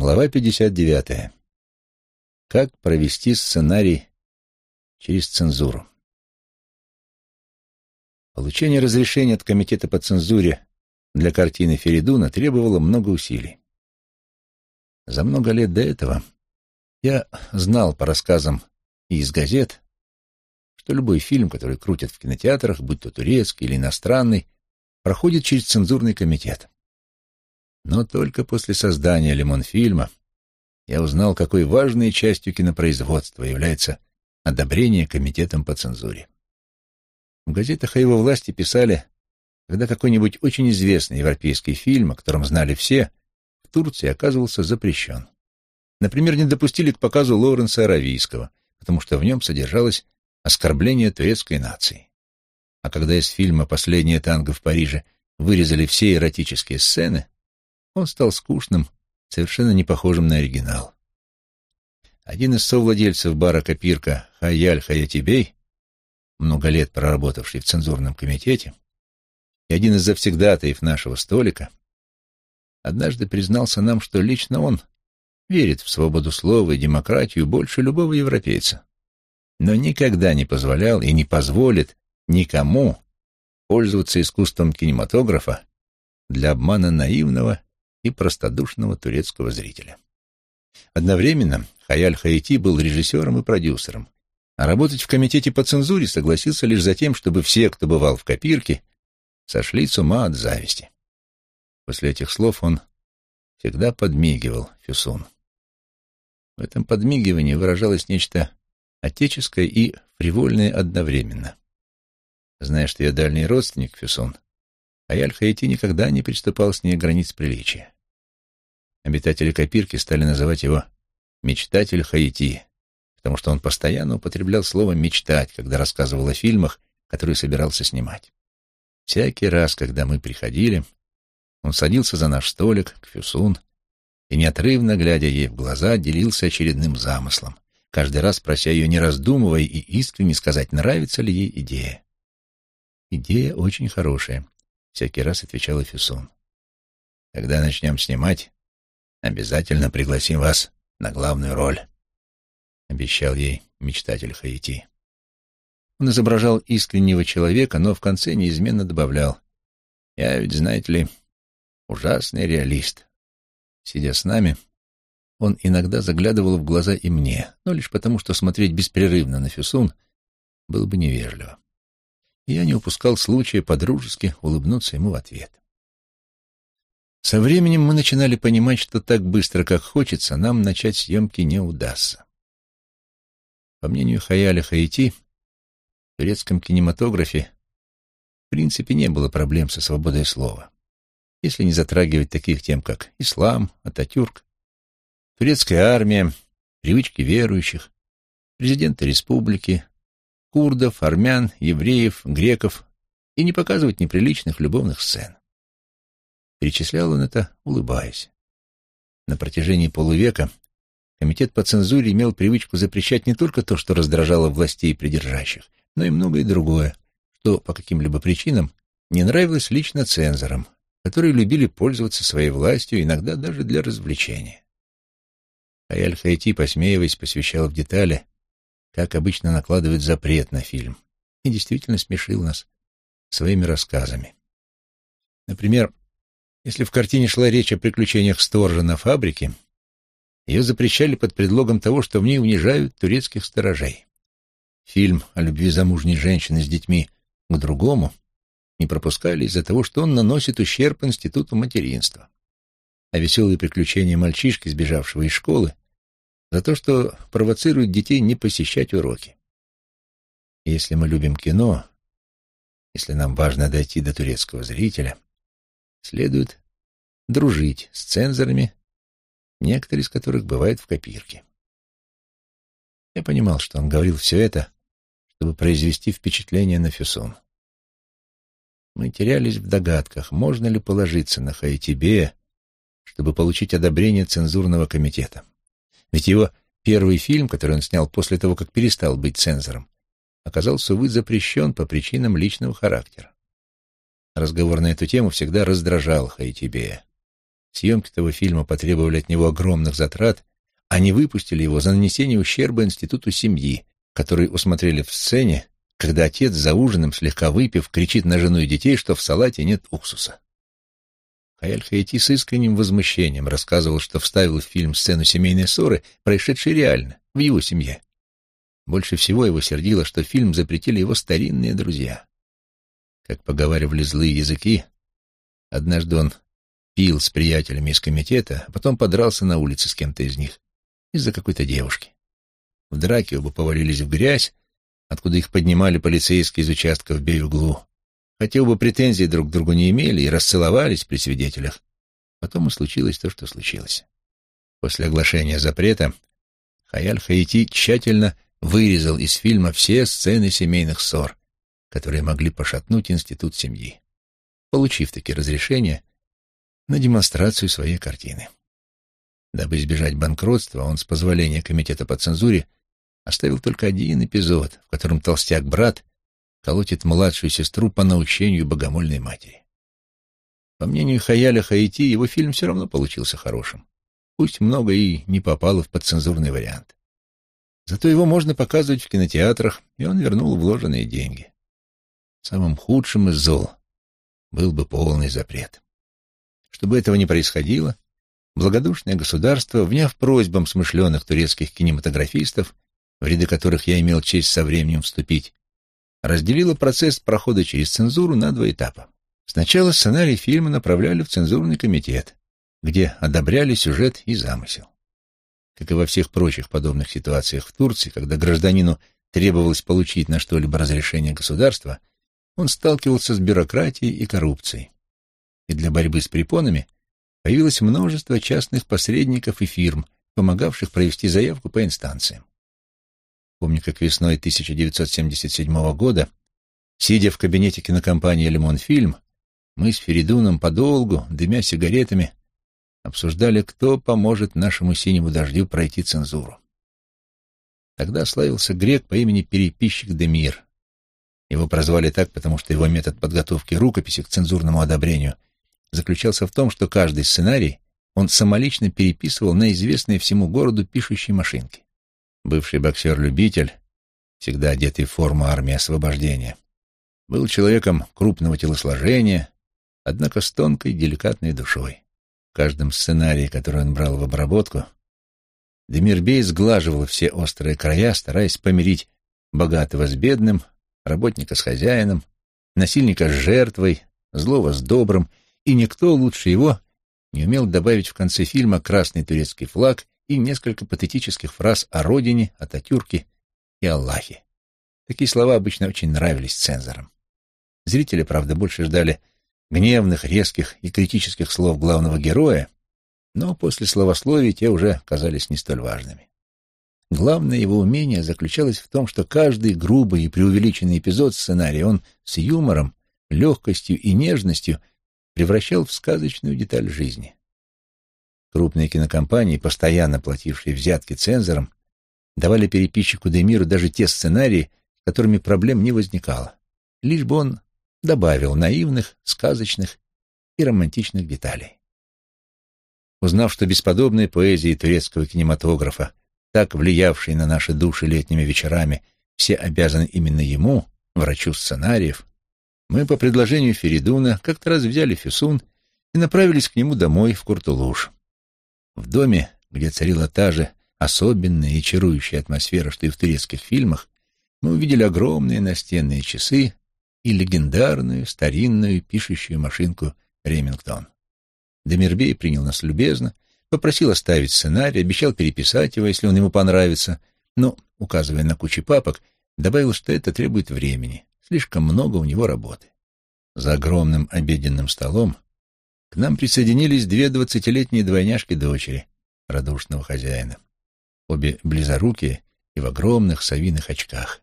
Глава 59. Как провести сценарий через цензуру. Получение разрешения от Комитета по цензуре для картины Феридуна требовало много усилий. За много лет до этого я знал по рассказам из газет, что любой фильм, который крутят в кинотеатрах, будь то турецкий или иностранный, проходит через цензурный комитет. Но только после создания «Лимонфильма» я узнал, какой важной частью кинопроизводства является одобрение комитетом по цензуре. В газетах о его власти писали, когда какой-нибудь очень известный европейский фильм, о котором знали все, в Турции оказывался запрещен. Например, не допустили к показу Лоуренса Аравийского, потому что в нем содержалось оскорбление турецкой нации. А когда из фильма «Последнее танго в Париже» вырезали все эротические сцены, он стал скучным, совершенно не похожим на оригинал. Один из совладельцев бара «Копирка» Хаяль Хаятибей, много лет проработавший в цензурном комитете, и один из завсегдатаев нашего столика, однажды признался нам, что лично он верит в свободу слова и демократию больше любого европейца, но никогда не позволял и не позволит никому пользоваться искусством кинематографа для обмана наивного и простодушного турецкого зрителя. Одновременно Хаяль Хаити был режиссером и продюсером, а работать в комитете по цензуре согласился лишь за тем, чтобы все, кто бывал в копирке, сошли с ума от зависти. После этих слов он всегда подмигивал Фюсун. В этом подмигивании выражалось нечто отеческое и фривольное одновременно. Зная, что я дальний родственник Фюсун, Аяль Хаити никогда не приступал с ней границ приличия. Обитатели Копирки стали называть его «мечтатель Хаити», потому что он постоянно употреблял слово «мечтать», когда рассказывал о фильмах, которые собирался снимать. Всякий раз, когда мы приходили, он садился за наш столик, к Фюсун, и, неотрывно глядя ей в глаза, делился очередным замыслом, каждый раз прося ее, не раздумывая и искренне сказать, нравится ли ей идея. «Идея очень хорошая», — всякий раз отвечала Фюсун. «Когда начнем снимать, Обязательно пригласим вас на главную роль», — обещал ей мечтатель Хаити. Он изображал искреннего человека, но в конце неизменно добавлял, «Я ведь, знаете ли, ужасный реалист». Сидя с нами, он иногда заглядывал в глаза и мне, но лишь потому, что смотреть беспрерывно на Фюсун было бы невежливо. Я не упускал случая подружески улыбнуться ему в ответ. Со временем мы начинали понимать, что так быстро, как хочется, нам начать съемки не удастся. По мнению Хаяля Хаити, в турецком кинематографе в принципе не было проблем со свободой слова, если не затрагивать таких тем, как ислам, Ататюрк, турецкая армия, привычки верующих, президента республики, курдов, армян, евреев, греков и не показывать неприличных любовных сцен. Перечислял он это, улыбаясь. На протяжении полувека комитет по цензуре имел привычку запрещать не только то, что раздражало властей придержащих, но и многое другое, что по каким-либо причинам не нравилось лично цензорам, которые любили пользоваться своей властью, иногда даже для развлечения. Аяль Хайти, посмеиваясь, посвящал в детали, как обычно накладывают запрет на фильм, и действительно смешил нас своими рассказами. Например, если в картине шла речь о приключениях сторожа на фабрике, ее запрещали под предлогом того, что в ней унижают турецких сторожей. Фильм о любви замужней женщины с детьми к другому не пропускали из-за того, что он наносит ущерб институту материнства. А веселые приключения мальчишки, сбежавшего из школы, за то, что провоцирует детей не посещать уроки. Если мы любим кино, если нам важно дойти до турецкого зрителя — следует дружить с цензорами, некоторые из которых бывают в копирке. Я понимал, что он говорил все это, чтобы произвести впечатление на Фюсон. Мы терялись в догадках, можно ли положиться на Хаитибея, чтобы получить одобрение цензурного комитета. Ведь его первый фильм, который он снял после того, как перестал быть цензором, оказался, увы, запрещен по причинам личного характера. Разговор на эту тему всегда раздражал Хаитибея. Съемки того фильма потребовали от него огромных затрат, они выпустили его за нанесение ущерба институту семьи, который усмотрели в сцене, когда отец за ужином, слегка выпив, кричит на жену и детей, что в салате нет уксуса. Хаяль Хаити с искренним возмущением рассказывал, что вставил в фильм сцену семейной ссоры, происшедшей реально, в его семье. Больше всего его сердило, что фильм запретили его старинные друзья. Как поговаривали злые языки, однажды он пил с приятелями из комитета, а потом подрался на улице с кем-то из них из-за какой-то девушки. В драке оба повалились в грязь, откуда их поднимали полицейские из участка в Бей-Углу. Хотя оба претензий друг к другу не имели и расцеловались при свидетелях. Потом и случилось то, что случилось. После оглашения запрета Хаяль Хаити тщательно вырезал из фильма все сцены семейных ссор, которые могли пошатнуть институт семьи, получив таки разрешение на демонстрацию своей картины. Дабы избежать банкротства, он с позволения комитета по цензуре оставил только один эпизод, в котором толстяк-брат колотит младшую сестру по научению богомольной матери. По мнению Хаяля Хаити, его фильм все равно получился хорошим. Пусть много и не попало в подцензурный вариант. Зато его можно показывать в кинотеатрах, и он вернул вложенные деньги. Самым худшим из зол был бы полный запрет. Чтобы этого не происходило, благодушное государство, вняв просьбам смышленых турецких кинематографистов, в ряды которых я имел честь со временем вступить, разделило процесс прохода через цензуру на два этапа. Сначала сценарий фильма направляли в цензурный комитет, где одобряли сюжет и замысел. Как и во всех прочих подобных ситуациях в Турции, когда гражданину требовалось получить на что-либо разрешение государства, он сталкивался с бюрократией и коррупцией. И для борьбы с препонами появилось множество частных посредников и фирм, помогавших провести заявку по инстанциям. Помню, как весной 1977 года, сидя в кабинете кинокомпании «Лимонфильм», мы с Феридуном подолгу, дымя сигаретами, обсуждали, кто поможет нашему синему дождю пройти цензуру. Тогда славился грек по имени Переписчик Демир. Его прозвали так, потому что его метод подготовки рукописи к цензурному одобрению заключался в том, что каждый сценарий он самолично переписывал на известные всему городу пишущие машинки. Бывший боксер-любитель, всегда одетый в форму армии освобождения, был человеком крупного телосложения, однако с тонкой, деликатной душой. В каждом сценарии, который он брал в обработку, Демирбей сглаживал все острые края, стараясь помирить богатого с бедным, работника с хозяином, насильника с жертвой, злого с добрым, и никто лучше его не умел добавить в конце фильма красный турецкий флаг и несколько патетических фраз о родине, о Татюрке и Аллахе. Такие слова обычно очень нравились цензорам. Зрители, правда, больше ждали гневных, резких и критических слов главного героя, но после словословий те уже казались не столь важными. Главное его умение заключалось в том, что каждый грубый и преувеличенный эпизод сценария он с юмором, легкостью и нежностью превращал в сказочную деталь жизни. Крупные кинокомпании, постоянно платившие взятки цензорам, давали переписчику Демиру даже те сценарии, которыми проблем не возникало, лишь бы он добавил наивных, сказочных и романтичных деталей. Узнав, что бесподобные поэзии турецкого кинематографа, так влиявшие на наши души летними вечерами, все обязаны именно ему, врачу сценариев, мы по предложению Феридуна как-то раз взяли Фисун и направились к нему домой в Куртулуш. В доме, где царила та же особенная и чарующая атмосфера, что и в турецких фильмах, мы увидели огромные настенные часы и легендарную старинную пишущую машинку Ремингтон. Демирбей принял нас любезно, попросил оставить сценарий, обещал переписать его, если он ему понравится, но, указывая на кучу папок, добавил, что это требует времени, слишком много у него работы. За огромным обеденным столом к нам присоединились две двадцатилетние двойняшки-дочери радушного хозяина. Обе близорукие и в огромных совиных очках.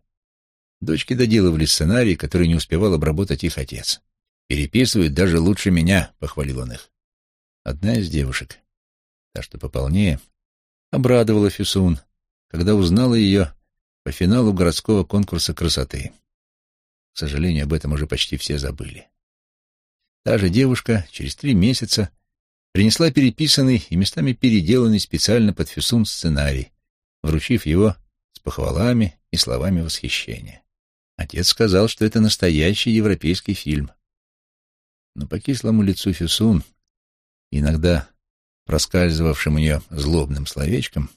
Дочки доделывали сценарий, который не успевал обработать их отец. «Переписывают даже лучше меня», — похвалил он их. Одна из девушек, та, что пополнее, обрадовала Фисун, когда узнала ее по финалу городского конкурса красоты. К сожалению, об этом уже почти все забыли. Та же девушка через три месяца принесла переписанный и местами переделанный специально под Фюсун сценарий, вручив его с похвалами и словами восхищения. Отец сказал, что это настоящий европейский фильм. Но по кислому лицу Фюсун, иногда проскальзывавшим у нее злобным словечком,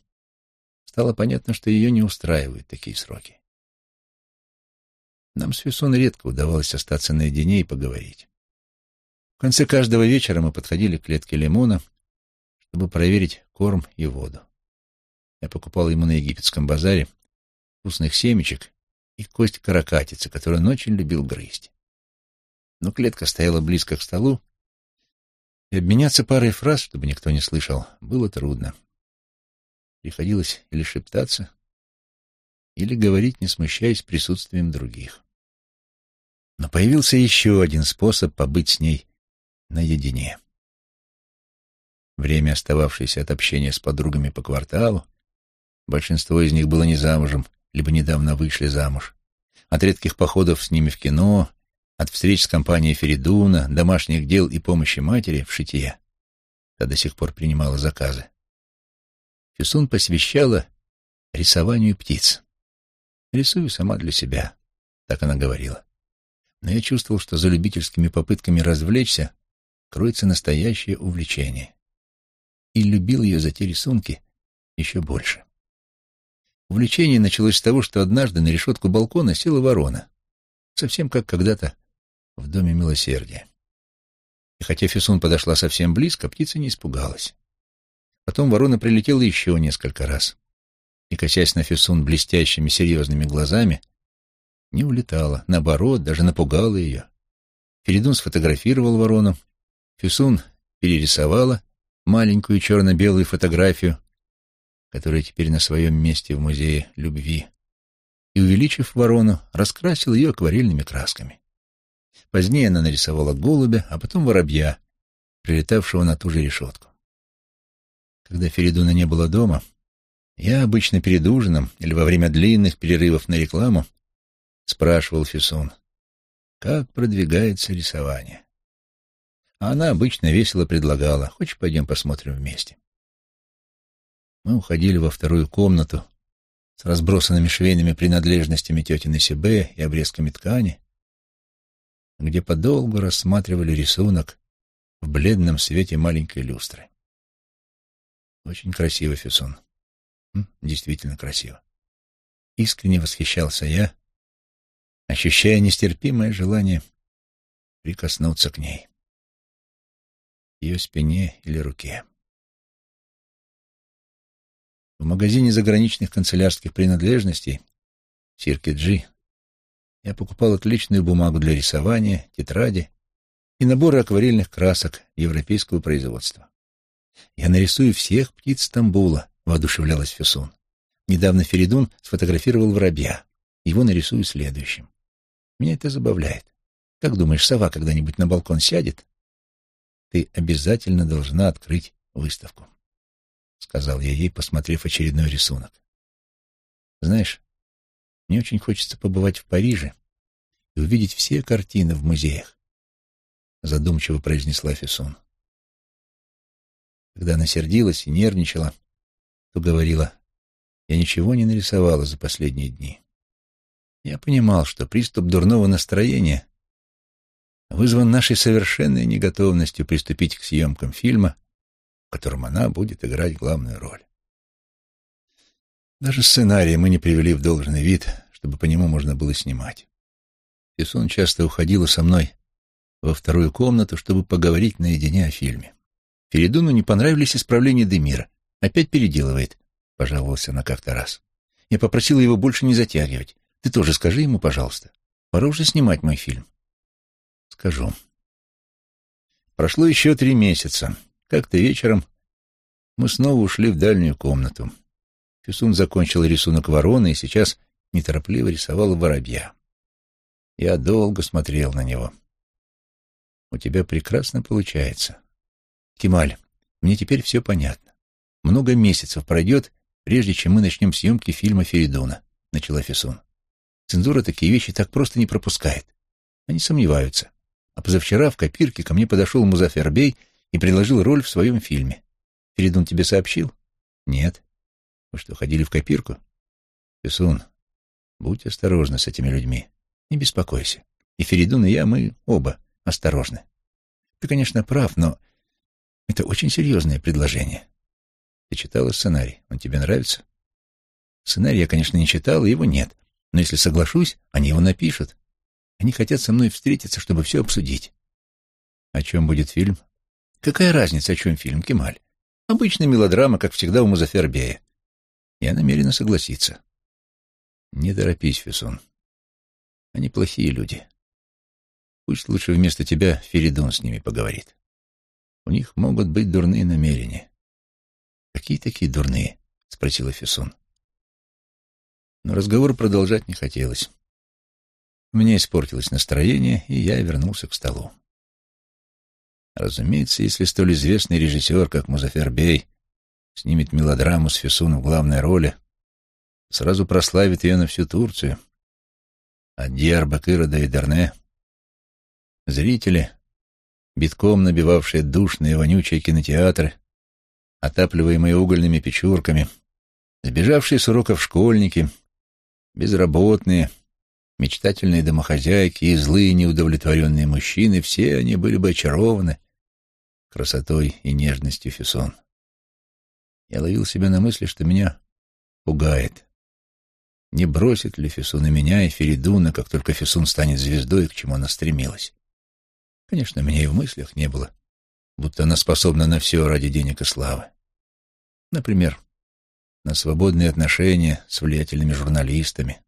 стало понятно, что ее не устраивают такие сроки. Нам с Фюсун редко удавалось остаться наедине и поговорить. В конце каждого вечера мы подходили к клетке лимона, чтобы проверить корм и воду. Я покупал ему на египетском базаре вкусных семечек и кость каракатицы, которую он очень любил грызть. Но клетка стояла близко к столу, и обменяться парой фраз, чтобы никто не слышал, было трудно. Приходилось или шептаться, или говорить, не смущаясь присутствием других. Но появился еще один способ побыть с ней наедине. Время, остававшееся от общения с подругами по кварталу, большинство из них было не замужем, либо недавно вышли замуж, от редких походов с ними в кино, от встреч с компанией Феридуна, домашних дел и помощи матери в шитье. Та до сих пор принимала заказы. Фюсун посвящала рисованию птиц. «Рисую сама для себя», — так она говорила. Но я чувствовал, что за любительскими попытками развлечься кроется настоящее увлечение. И любил ее за те рисунки еще больше. Увлечение началось с того, что однажды на решетку балкона села ворона, совсем как когда-то в Доме Милосердия. И хотя Фисун подошла совсем близко, птица не испугалась. Потом ворона прилетела еще несколько раз. И, косясь на Фисун блестящими серьезными глазами, не улетала, наоборот, даже напугала ее. Феридун сфотографировал ворону Фюсун перерисовала маленькую черно-белую фотографию, которая теперь на своем месте в музее любви, и, увеличив ворону, раскрасил ее акварельными красками. Позднее она нарисовала голубя, а потом воробья, прилетавшего на ту же решетку. Когда Феридуна не было дома, я обычно перед ужином или во время длинных перерывов на рекламу спрашивал Фюсун, как продвигается рисование. А она обычно весело предлагала, хочешь, пойдем посмотрим вместе. Мы уходили во вторую комнату с разбросанными швейными принадлежностями тети Насибе и обрезками ткани, где подолгу рассматривали рисунок в бледном свете маленькой люстры. Очень красиво, Фюсон. Действительно красиво. Искренне восхищался я, ощущая нестерпимое желание прикоснуться к ней ее спине или руке. В магазине заграничных канцелярских принадлежностей Сирки я покупал отличную бумагу для рисования, тетради и наборы акварельных красок европейского производства. «Я нарисую всех птиц Стамбула», — воодушевлялась Фюсун. Недавно Феридун сфотографировал воробья. Его нарисую следующим. Меня это забавляет. Как думаешь, сова когда-нибудь на балкон сядет ты обязательно должна открыть выставку, — сказал я ей, посмотрев очередной рисунок. Знаешь, мне очень хочется побывать в Париже и увидеть все картины в музеях, — задумчиво произнесла Фессон. Когда она сердилась и нервничала, то говорила, я ничего не нарисовала за последние дни. Я понимал, что приступ дурного настроения вызван нашей совершенной неготовностью приступить к съемкам фильма, в котором она будет играть главную роль. Даже сценарий мы не привели в должный вид, чтобы по нему можно было снимать. Фисун часто уходила со мной во вторую комнату, чтобы поговорить наедине о фильме. Феридуну не понравились исправления Демира. Опять переделывает, — пожаловался она как-то раз. Я попросила его больше не затягивать. Ты тоже скажи ему, пожалуйста. Пора уже снимать мой фильм. Скажу. Прошло еще три месяца. Как-то вечером мы снова ушли в дальнюю комнату. Фюсун закончил рисунок вороны и сейчас неторопливо рисовал воробья. Я долго смотрел на него. У тебя прекрасно получается. Кемаль, мне теперь все понятно. Много месяцев пройдет, прежде чем мы начнем съемки фильма Феридуна, — начала Фисун. Цензура такие вещи так просто не пропускает. Они сомневаются. А позавчера в копирке ко мне подошел Музафер Бей и предложил роль в своем фильме. Феридун тебе сообщил? Нет. Вы что, ходили в копирку? Фисун, будь осторожна с этими людьми. Не беспокойся. И Феридун, и я, мы оба осторожны. Ты, конечно, прав, но это очень серьезное предложение. Ты читала сценарий? Он тебе нравится? Сценарий я, конечно, не читал, его нет. Но если соглашусь, они его напишут. Они хотят со мной встретиться, чтобы все обсудить. О чем будет фильм? Какая разница, о чем фильм, Кемаль? Обычная мелодрама, как всегда у Музафербея. Я намерена согласиться. Не торопись, Фессон. Они плохие люди. Пусть лучше вместо тебя Феридун с ними поговорит. У них могут быть дурные намерения. Какие такие дурные? Спросила Фессон. Но разговор продолжать не хотелось. Меня испортилось настроение, и я вернулся к столу. Разумеется, если столь известный режиссер, как Музафер Бей, снимет мелодраму с Фесун в главной роли, сразу прославит ее на всю Турцию. А Диарбакыра да Эдерне, зрители, битком набивавшие душные вонючие кинотеатры, отапливаемые угольными печурками, сбежавшие с уроков школьники, безработные, Мечтательные домохозяйки и злые неудовлетворенные мужчины, все они были бы очарованы красотой и нежностью Фессон. Я ловил себя на мысли, что меня пугает. Не бросит ли Фессон и меня, и Феридуна, как только Фессон станет звездой, к чему она стремилась? Конечно, меня и в мыслях не было, будто она способна на все ради денег и славы. Например, на свободные отношения с влиятельными журналистами,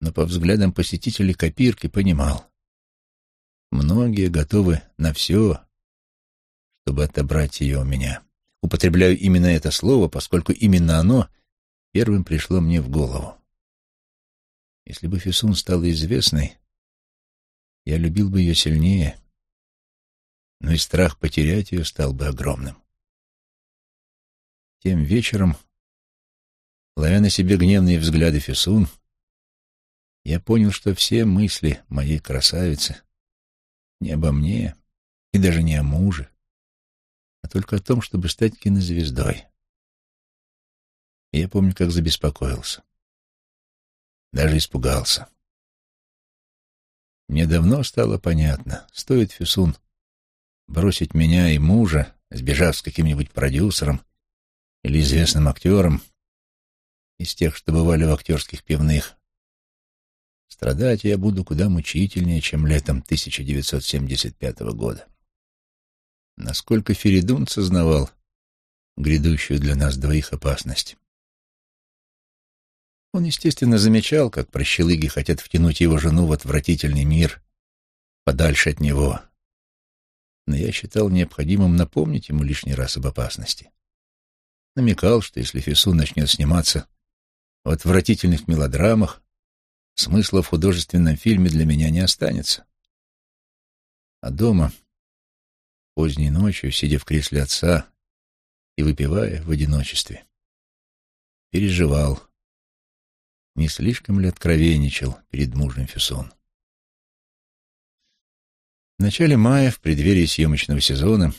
но по взглядам посетителей копирки понимал. Многие готовы на все, чтобы отобрать ее у меня. Употребляю именно это слово, поскольку именно оно первым пришло мне в голову. Если бы Фисун стала известной, я любил бы ее сильнее, но и страх потерять ее стал бы огромным. Тем вечером, ловя на себе гневные взгляды Фисун, я понял, что все мысли моей красавицы не обо мне и даже не о муже, а только о том, чтобы стать кинозвездой. И я помню, как забеспокоился. Даже испугался. Мне давно стало понятно, стоит Фюсун бросить меня и мужа, сбежав с каким-нибудь продюсером или известным актером из тех, что бывали в актерских пивных, Страдать я буду куда мучительнее, чем летом 1975 года. Насколько Феридун сознавал грядущую для нас двоих опасность. Он, естественно, замечал, как прощелыги хотят втянуть его жену в отвратительный мир, подальше от него. Но я считал необходимым напомнить ему лишний раз об опасности. Намекал, что если Фису начнет сниматься в отвратительных мелодрамах, смысла в художественном фильме для меня не останется. А дома, поздней ночью, сидя в кресле отца и выпивая в одиночестве, переживал, не слишком ли откровенничал перед мужем Фюсон. В начале мая, в преддверии съемочного сезона,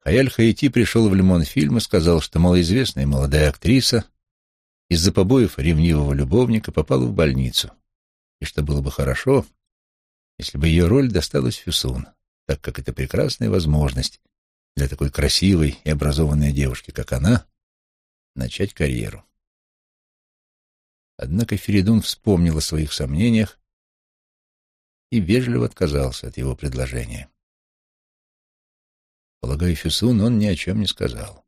Хаяль Хаити пришел в Лимон фильм и сказал, что малоизвестная молодая актриса из-за побоев ревнивого любовника попала в больницу, и что было бы хорошо, если бы ее роль досталась Фюсун, так как это прекрасная возможность для такой красивой и образованной девушки, как она, начать карьеру. Однако Феридун вспомнил о своих сомнениях и вежливо отказался от его предложения. Полагаю, Фюсун он ни о чем не сказал.